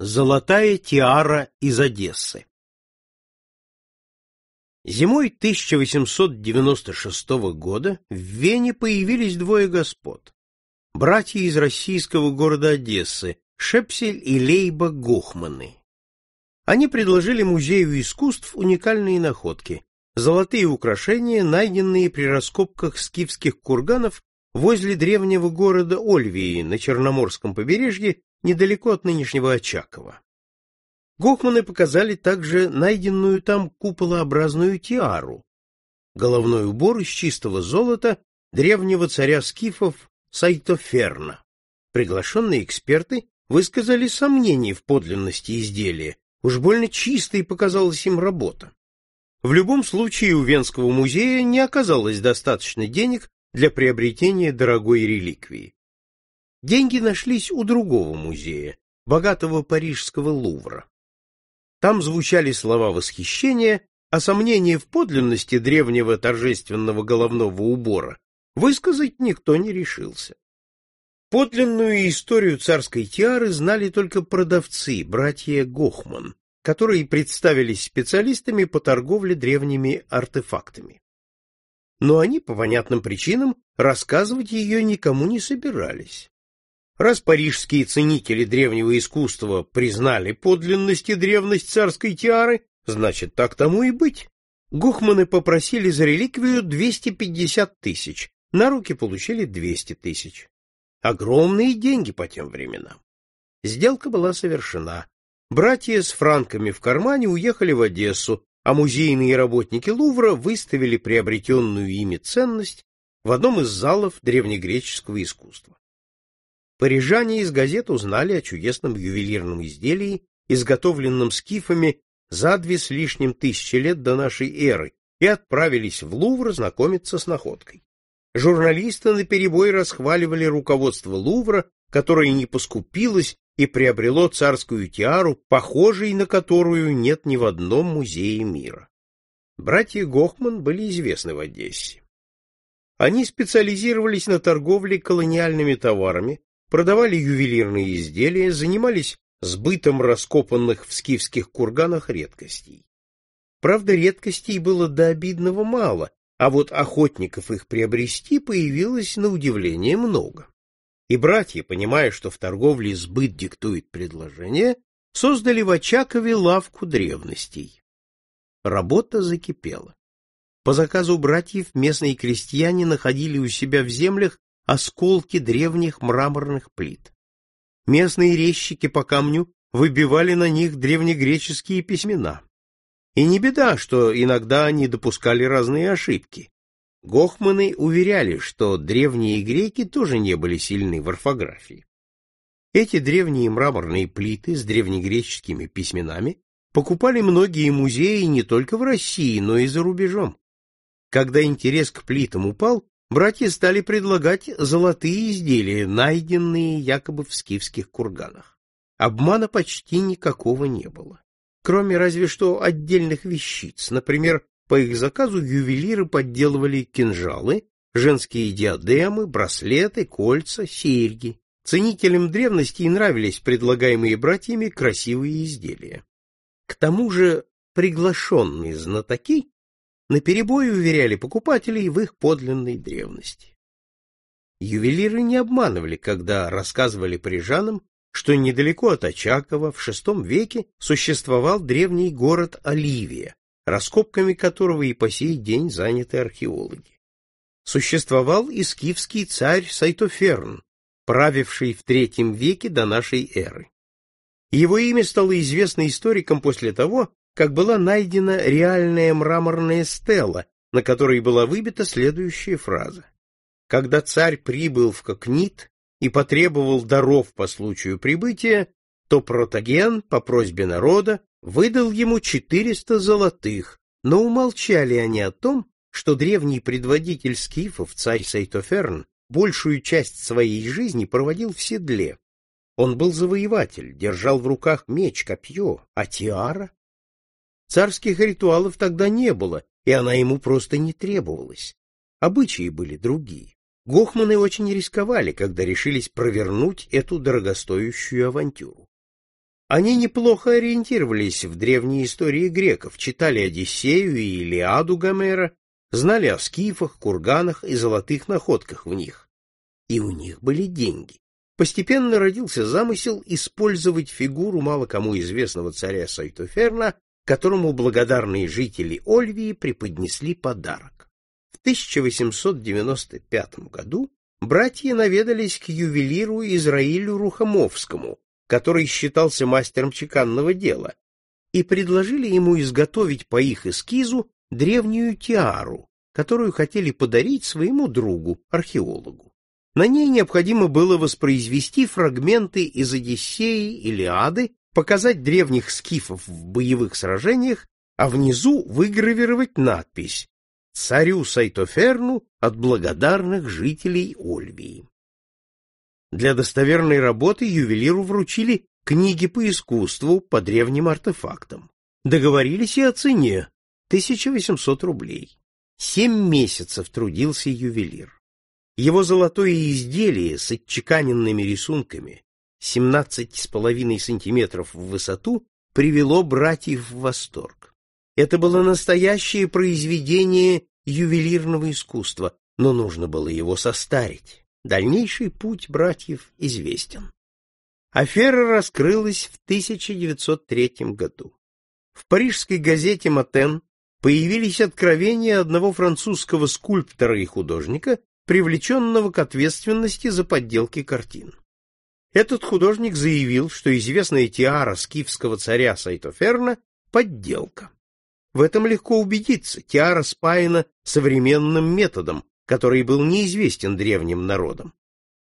Золотая тиара из Одессы Зимой 1896 года в Вене появились двое господ. Братья из российского города Одессы, Шепсель и Лейба Гохманы. Они предложили Музею искусств уникальные находки – золотые украшения, найденные при раскопках скифских курганов возле древнего города Ольвии на Черноморском побережье недалеко от нынешнего Очакова. Гохманы показали также найденную там куполообразную тиару, головной убор из чистого золота древнего царя скифов Сайтоферна. Приглашенные эксперты высказали сомнения в подлинности изделия, уж больно чистой показалась им работа. В любом случае у Венского музея не оказалось достаточно денег для приобретения дорогой реликвии. Деньги нашлись у другого музея, богатого парижского Лувра. Там звучали слова восхищения, а сомнения в подлинности древнего торжественного головного убора высказать никто не решился. Подлинную историю царской тиары знали только продавцы, братья Гохман, которые представились специалистами по торговле древними артефактами. Но они, по понятным причинам, рассказывать ее никому не собирались. Раз парижские ценители древнего искусства признали подлинность и древность царской тиары, значит, так тому и быть. Гухманы попросили за реликвию 250 тысяч, на руки получили 200 тысяч. Огромные деньги по тем временам. Сделка была совершена. Братья с франками в кармане уехали в Одессу, а музейные работники Лувра выставили приобретенную ими ценность в одном из залов древнегреческого искусства. Парижане из газет узнали о чудесном ювелирном изделии, изготовленном скифами за две с лишним тысячи лет до нашей эры, и отправились в Лувр знакомиться с находкой. Журналисты наперебой расхваливали руководство Лувра, которое не поскупилось и приобрело царскую тиару, похожей на которую нет ни в одном музее мира. Братья Гохман были известны в Одессе. Они специализировались на торговле колониальными товарами, продавали ювелирные изделия, занимались сбытом раскопанных в скифских курганах редкостей. Правда, редкостей было до обидного мало, а вот охотников их приобрести появилось на удивление много. И братья, понимая, что в торговле сбыт диктует предложение, создали в Очакове лавку древностей. Работа закипела. По заказу братьев местные крестьяне находили у себя в землях осколки древних мраморных плит. Местные резчики по камню выбивали на них древнегреческие письмена. И не беда, что иногда они допускали разные ошибки. Гохманы уверяли, что древние греки тоже не были сильны в орфографии. Эти древние мраморные плиты с древнегреческими письменами покупали многие музеи не только в России, но и за рубежом. Когда интерес к плитам упал, братья стали предлагать золотые изделия, найденные якобы в скифских курганах. Обмана почти никакого не было. Кроме разве что отдельных вещиц. Например, по их заказу ювелиры подделывали кинжалы, женские диадемы, браслеты, кольца, серьги. Ценителям древности нравились предлагаемые братьями красивые изделия. К тому же приглашенные знатоки наперебой уверяли покупателей в их подлинной древности. Ювелиры не обманывали, когда рассказывали парижанам, что недалеко от Очакова в VI веке существовал древний город Оливия, раскопками которого и по сей день заняты археологи. Существовал и скифский царь Сайтоферн, правивший в III веке до нашей эры. Его имя стало известно историкам после того, как была найдена реальная мраморная стела, на которой была выбита следующая фраза. Когда царь прибыл в Кокнит и потребовал даров по случаю прибытия, то протоген по просьбе народа выдал ему 400 золотых, но умолчали они о том, что древний предводитель скифов, царь Сейтоферн, большую часть своей жизни проводил в седле. Он был завоеватель, держал в руках меч, копье, а тиара Царских ритуалов тогда не было, и она ему просто не требовалась. Обычаи были другие. Гохманы очень рисковали, когда решились провернуть эту дорогостоящую авантюру. Они неплохо ориентировались в древней истории греков, читали Одиссею и Илиаду Гомера, знали о скифах, курганах и золотых находках в них. И у них были деньги. Постепенно родился замысел использовать фигуру мало кому известного царя Сайтоферна, которому благодарные жители Ольвии преподнесли подарок. В 1895 году братья наведались к ювелиру Израилю Рухомовскому, который считался мастером чеканного дела, и предложили ему изготовить по их эскизу древнюю тиару, которую хотели подарить своему другу, археологу. На ней необходимо было воспроизвести фрагменты из Одиссеи, Илиады, показать древних скифов в боевых сражениях, а внизу выгравировать надпись «Царю Сайтоферну от благодарных жителей Ольвии». Для достоверной работы ювелиру вручили книги по искусству по древним артефактам. Договорились и о цене — 1800 рублей. Семь месяцев трудился ювелир. Его золотое изделие с отчеканенными рисунками, 17,5 сантиметров в высоту, привело братьев в восторг. Это было настоящее произведение ювелирного искусства, но нужно было его состарить. Дальнейший путь братьев известен. Афера раскрылась в 1903 году. В парижской газете «Матен» появились откровения одного французского скульптора и художника, привлеченного к ответственности за подделки картин. Этот художник заявил, что известная тиара скифского царя Сайтоферна — подделка. В этом легко убедиться, тиара спаяна современным методом, который был неизвестен древним народам.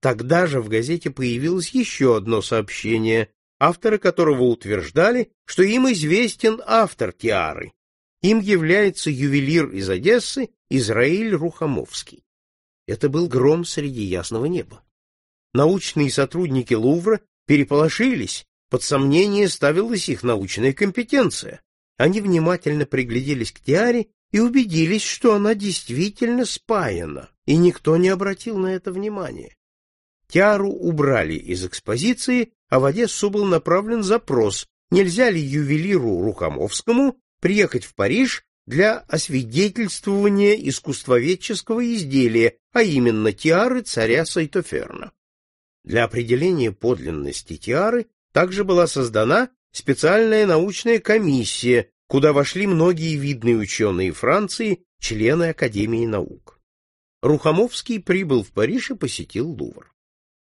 Тогда же в газете появилось еще одно сообщение, авторы которого утверждали, что им известен автор тиары. Им является ювелир из Одессы Израиль Рухамовский. Это был гром среди ясного неба. Научные сотрудники Лувра переполошились, под сомнение ставилась их научная компетенция. Они внимательно пригляделись к тиаре и убедились, что она действительно спаяна, и никто не обратил на это внимания. Тиару убрали из экспозиции, а в Одессу был направлен запрос, нельзя ли ювелиру Рухомовскому приехать в Париж для освидетельствования искусствоведческого изделия, а именно тиары царя Сайтоферна. Для определения подлинности тиары также была создана специальная научная комиссия, куда вошли многие видные ученые Франции, члены Академии наук. Рухомовский прибыл в Париж и посетил Лувр.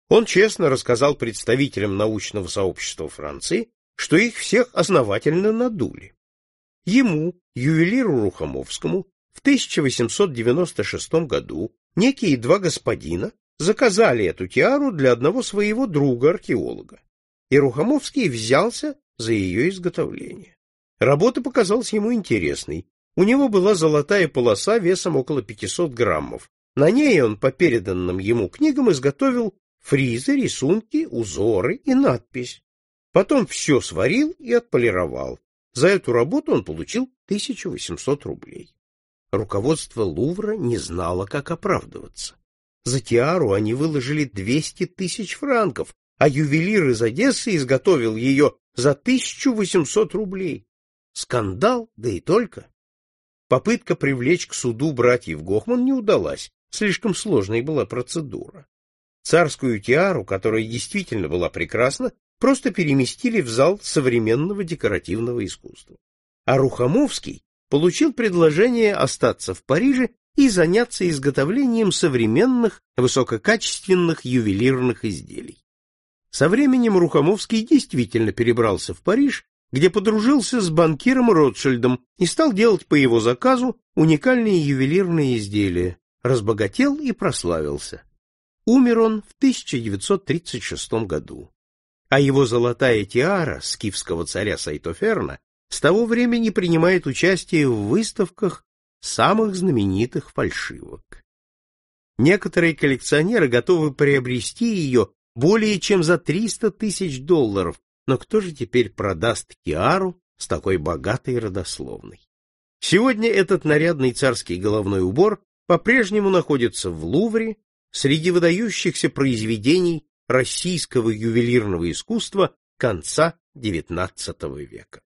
Он честно рассказал представителям научного сообщества Франции, что их всех основательно надули. Ему, ювелиру Рухомовскому, в 1896 году некие два господина заказали эту тиару для одного своего друга-археолога, и Рухомовский взялся за ее изготовление. Работа показалась ему интересной. У него была золотая полоса весом около 500 граммов. На ней он по переданным ему книгам изготовил фризы, рисунки, узоры и надпись. Потом все сварил и отполировал. За эту работу он получил 1800 рублей. Руководство Лувра не знало, как оправдываться. За тиару они выложили 200 тысяч франков, а ювелир из Одессы изготовил ее за 1800 рублей. Скандал, да и только. Попытка привлечь к суду братьев Гохман не удалась, слишком сложной была процедура. Царскую тиару, которая действительно была прекрасна, просто переместили в зал современного декоративного искусства. А Рухомовский получил предложение остаться в Париже и заняться изготовлением современных высококачественных ювелирных изделий. Со временем Рухомовский действительно перебрался в Париж где подружился с банкиром Ротшильдом и стал делать по его заказу уникальные ювелирные изделия, разбогател и прославился. Умер он в 1936 году, а его золотая тиара скифского царя Сайтоферна с того времени принимает участие в выставках самых знаменитых фальшивок. Некоторые коллекционеры готовы приобрести ее более чем за 300 тысяч долларов но кто же теперь продаст тиару с такой богатой родословной? Сегодня этот нарядный царский головной убор по-прежнему находится в Лувре среди выдающихся произведений российского ювелирного искусства конца XIX века.